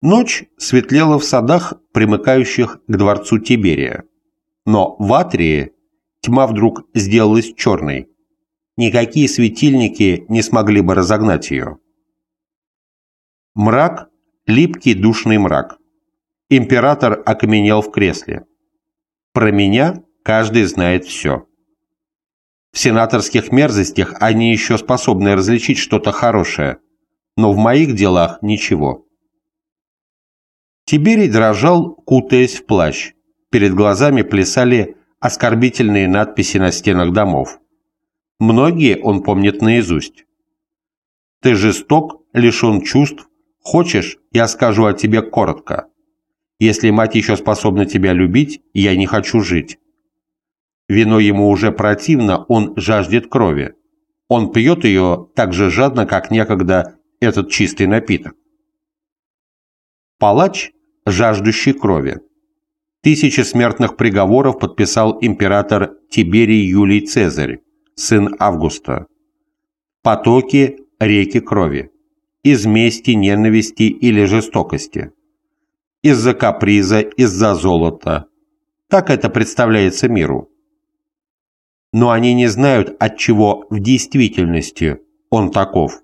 Ночь светлела в садах, примыкающих к дворцу Тиберия. Но в Атрии тьма вдруг сделалась черной. Никакие светильники не смогли бы разогнать ее. Мрак, липкий душный мрак. Император окаменел в кресле. Про меня каждый знает все. В сенаторских мерзостях они еще способны различить что-то хорошее, но в моих делах ничего. Тиберий дрожал, кутаясь в плащ. Перед глазами плясали оскорбительные надписи на стенах домов. Многие он помнит наизусть. «Ты жесток, лишен чувств. Хочешь, я скажу о тебе коротко. Если мать еще способна тебя любить, я не хочу жить». Вино ему уже противно, он жаждет крови. Он пьет ее так же жадно, как некогда этот чистый напиток. Палач жаждущий крови. Тысячи смертных приговоров подписал император Тиберий Юлий Цезарь, сын Августа. Потоки – реки крови. Из мести, ненависти или жестокости. Из-за каприза, из-за золота. Так это представляется миру. Но они не знают, от чего в действительности он таков.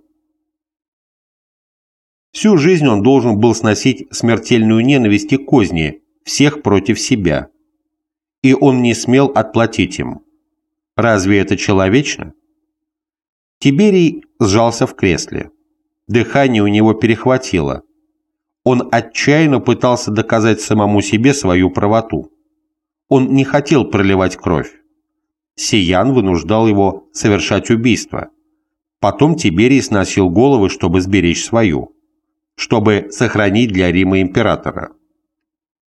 Всю жизнь он должен был сносить смертельную ненависть и козни, всех против себя. И он не смел отплатить им. Разве это человечно? Тиберий сжался в кресле. Дыхание у него перехватило. Он отчаянно пытался доказать самому себе свою правоту. Он не хотел проливать кровь. Сиян вынуждал его совершать убийство. Потом Тиберий сносил головы, чтобы сберечь свою чтобы сохранить для Рима императора.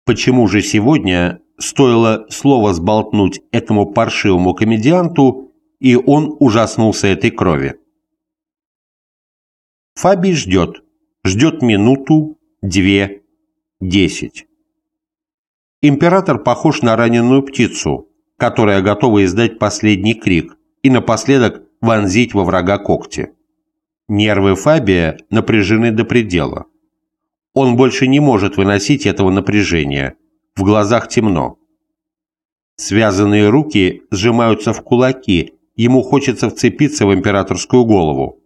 Почему же сегодня стоило слово сболтнуть этому паршивому комедианту, и он ужаснулся этой крови? Фабий ждет. Ждет минуту, две, десять. Император похож на раненую птицу, которая готова издать последний крик и напоследок вонзить во врага когти. Нервы Фабия напряжены до предела. Он больше не может выносить этого напряжения. В глазах темно. Связанные руки сжимаются в кулаки, ему хочется вцепиться в императорскую голову.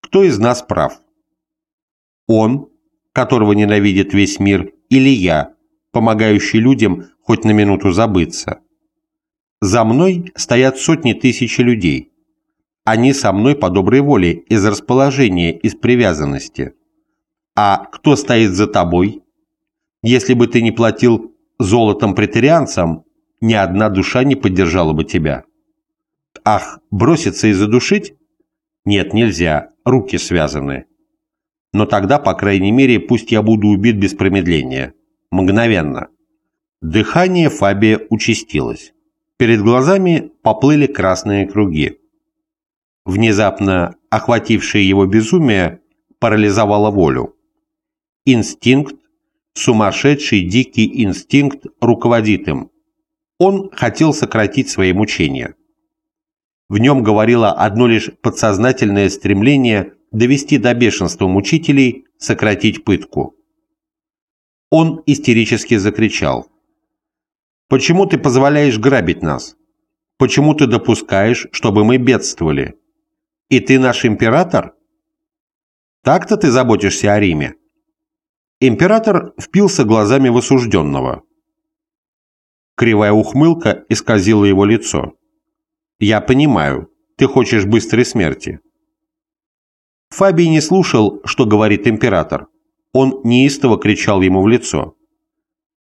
Кто из нас прав? Он, которого ненавидит весь мир, или я, помогающий людям хоть на минуту забыться? За мной стоят сотни тысяч людей. Они со мной по доброй воле, из расположения, из привязанности. А кто стоит за тобой? Если бы ты не платил золотом претерианцам, ни одна душа не поддержала бы тебя. Ах, броситься и задушить? Нет, нельзя, руки связаны. Но тогда, по крайней мере, пусть я буду убит без промедления. Мгновенно. Дыхание Фабия участилось. Перед глазами поплыли красные круги. Внезапно охватившее его безумие парализовало волю. Инстинкт, сумасшедший дикий инстинкт руководит им. Он хотел сократить свои мучения. В нем говорило одно лишь подсознательное стремление довести до бешенства мучителей, сократить пытку. Он истерически закричал. «Почему ты позволяешь грабить нас? Почему ты допускаешь, чтобы мы бедствовали? И ты наш император? Так-то ты заботишься о Риме. Император впился глазами в осужденного. Кривая ухмылка исказила его лицо. «Я понимаю, ты хочешь быстрой смерти». Фабий не слушал, что говорит император. Он неистово кричал ему в лицо.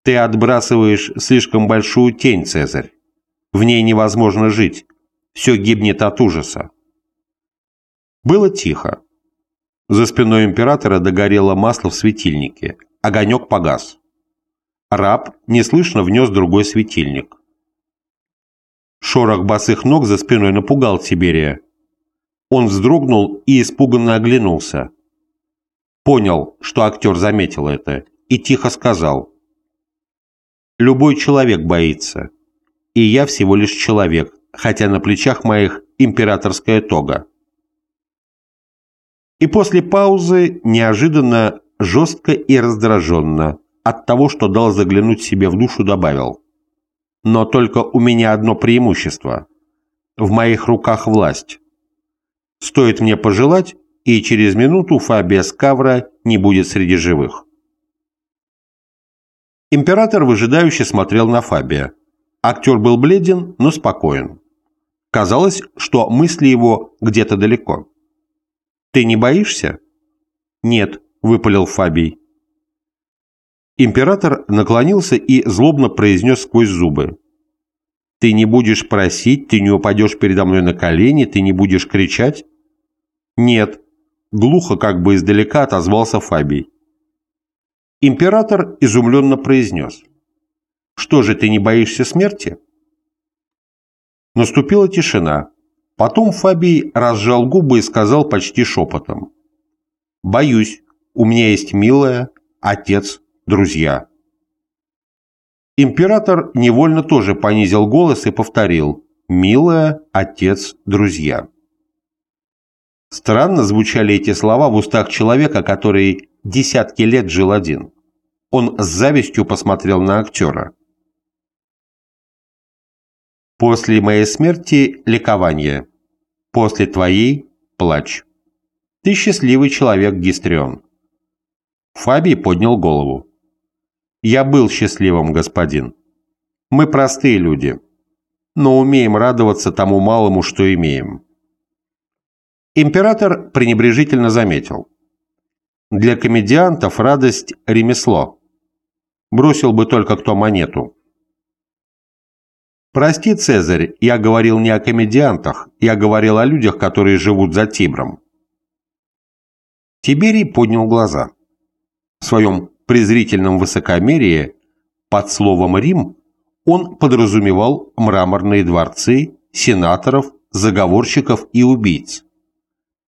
«Ты отбрасываешь слишком большую тень, Цезарь. В ней невозможно жить. Все гибнет от ужаса. Было тихо. За спиной императора догорело масло в светильнике. Огонек погас. Раб неслышно внес другой светильник. Шорох босых ног за спиной напугал Тиберия. Он вздрогнул и испуганно оглянулся. Понял, что актер заметил это, и тихо сказал. «Любой человек боится. И я всего лишь человек, хотя на плечах моих императорская тога. И после паузы неожиданно жестко и раздраженно, от того, что дал заглянуть себе в душу, добавил. «Но только у меня одно преимущество. В моих руках власть. Стоит мне пожелать, и через минуту Фабия Скавра не будет среди живых». Император выжидающе смотрел на Фабия. Актер был бледен, но спокоен. Казалось, что мысли его где-то далеко. «Ты не боишься?» «Нет», — выпалил Фабий. Император наклонился и злобно произнес сквозь зубы. «Ты не будешь просить, ты не упадешь передо мной на колени, ты не будешь кричать?» «Нет», — глухо, как бы издалека отозвался Фабий. Император изумленно произнес. «Что же, ты не боишься смерти?» Наступила тишина. Потом Фабий разжал губы и сказал почти шепотом. «Боюсь, у меня есть милая, отец, друзья». Император невольно тоже понизил голос и повторил «Милая, отец, друзья». Странно звучали эти слова в устах человека, который десятки лет жил один. Он с завистью посмотрел на актера. «После моей смерти – ликование. После твоей – плач. Ты счастливый человек, Гистрион». Фабий поднял голову. «Я был счастливым, господин. Мы простые люди, но умеем радоваться тому малому, что имеем». Император пренебрежительно заметил. «Для комедиантов радость – ремесло. Бросил бы только кто монету». «Прости, Цезарь, я говорил не о комедиантах, я говорил о людях, которые живут за Тибром». Тиберий поднял глаза. В своем презрительном высокомерии под словом «Рим» он подразумевал мраморные дворцы, сенаторов, заговорщиков и убийц.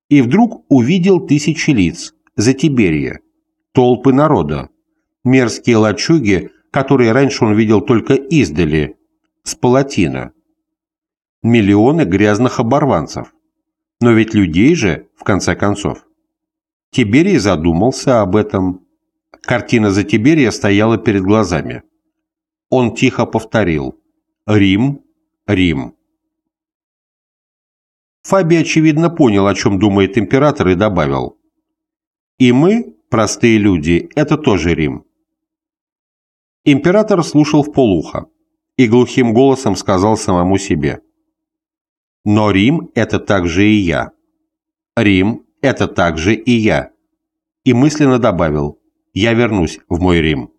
И вдруг увидел тысячи лиц за Тиберия, толпы народа, мерзкие лачуги, которые раньше он видел только издали, с палатина. Миллионы грязных оборванцев. Но ведь людей же, в конце концов. Тиберий задумался об этом, Картина за Тиберия стояла перед глазами. Он тихо повторил «Рим, Рим». Фаби, очевидно, понял, о чем думает император, и добавил «И мы, простые люди, это тоже Рим». Император слушал в полухо и глухим голосом сказал самому себе «Но Рим – это также и я. Рим – это также и я». И мысленно добавил я вернусь в мой Рим.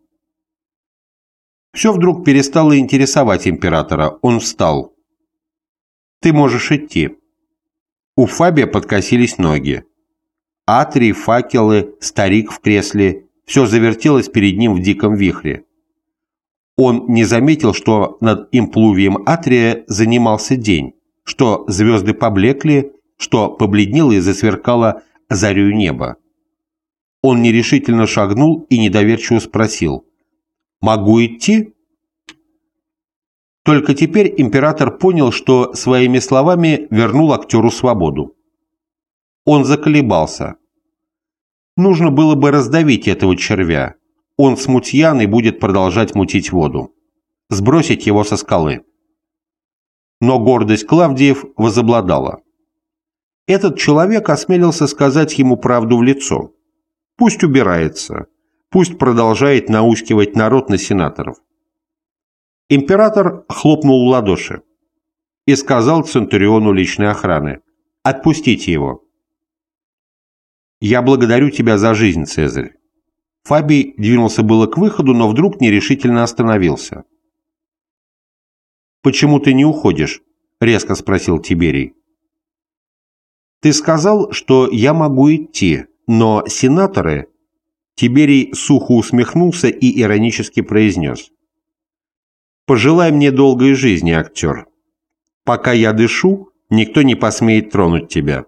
Все вдруг перестало интересовать императора. Он встал. «Ты можешь идти». У Фабия подкосились ноги. Атрии, факелы, старик в кресле – все завертелось перед ним в диком вихре. Он не заметил, что над имплувием Атрия занимался день, что звезды поблекли, что побледнело и засверкало зарю неба. Он нерешительно шагнул и недоверчиво спросил. «Могу идти?» Только теперь император понял, что своими словами вернул актеру свободу. Он заколебался. Нужно было бы раздавить этого червя. Он смутьян и будет продолжать мутить воду. Сбросить его со скалы. Но гордость Клавдиев возобладала. Этот человек осмелился сказать ему правду в лицо. Пусть убирается, пусть продолжает наускивать народ на сенаторов. Император хлопнул в ладоши и сказал Центуриону личной охраны «Отпустите его». «Я благодарю тебя за жизнь, Цезарь». Фабий двинулся было к выходу, но вдруг нерешительно остановился. «Почему ты не уходишь?» — резко спросил Тиберий. «Ты сказал, что я могу идти, но сенаторы... Тиберий сухо усмехнулся и иронически произнес. «Пожелай мне долгой жизни, актер. Пока я дышу, никто не посмеет тронуть тебя.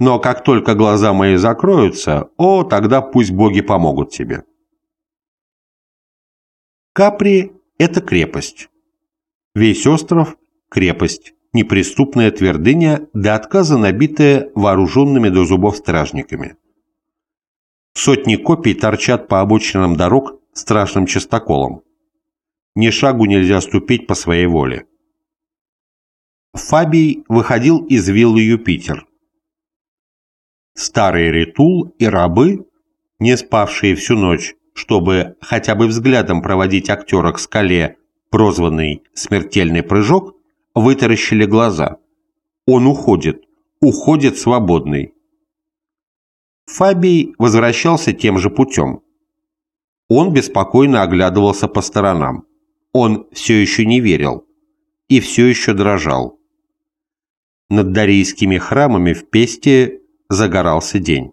Но как только глаза мои закроются, о, тогда пусть боги помогут тебе». Капри – это крепость. Весь остров – крепость неприступная твердыня, до отказа набитая вооруженными до зубов стражниками. Сотни копий торчат по обочинам дорог страшным частоколом. Ни шагу нельзя ступить по своей воле. Фабий выходил из виллы Юпитер. Старый Ритул и рабы, не спавшие всю ночь, чтобы хотя бы взглядом проводить актера к скале, прозванный «Смертельный прыжок», вытаращили глаза. Он уходит, уходит свободный. Фабий возвращался тем же путем. Он беспокойно оглядывался по сторонам. Он все еще не верил и все еще дрожал. Над дарийскими храмами в Песте загорался день.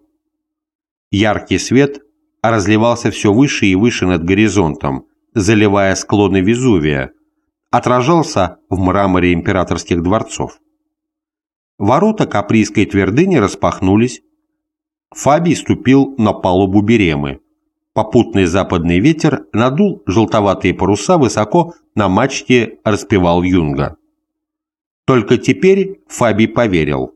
Яркий свет разливался все выше и выше над горизонтом, заливая склоны Везувия, отражался в мраморе императорских дворцов. Ворота Каприйской твердыни распахнулись, Фабий ступил на палубу Беремы. Попутный западный ветер надул желтоватые паруса высоко на мачте распевал Юнга. Только теперь Фабий поверил.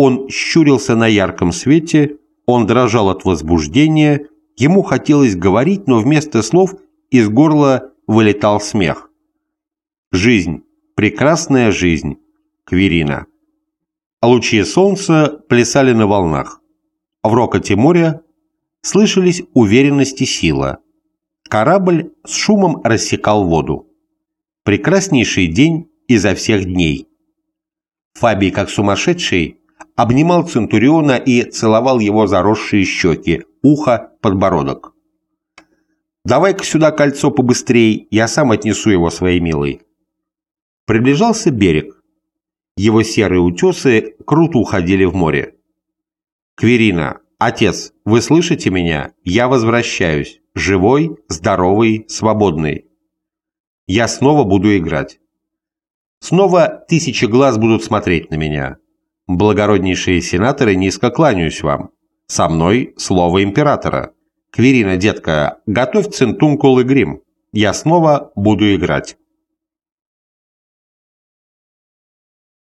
Он щурился на ярком свете, он дрожал от возбуждения, ему хотелось говорить, но вместо слов из горла вылетал смех. Жизнь, прекрасная жизнь, Кверина. Лучи солнца плясали на волнах. В рокоте моря слышались уверенность и сила. Корабль с шумом рассекал воду. Прекраснейший день изо всех дней. Фабий, как сумасшедший, обнимал Центуриона и целовал его заросшие щеки, ухо, подбородок. «Давай-ка сюда кольцо побыстрей, я сам отнесу его своей милой». Приближался берег. Его серые утесы круто уходили в море. Кверина, отец, вы слышите меня? Я возвращаюсь. Живой, здоровый, свободный. Я снова буду играть. Снова тысячи глаз будут смотреть на меня. Благороднейшие сенаторы, низко кланяюсь вам. Со мной слово императора. Кверина, детка, готовь центункул и грим. Я снова буду играть.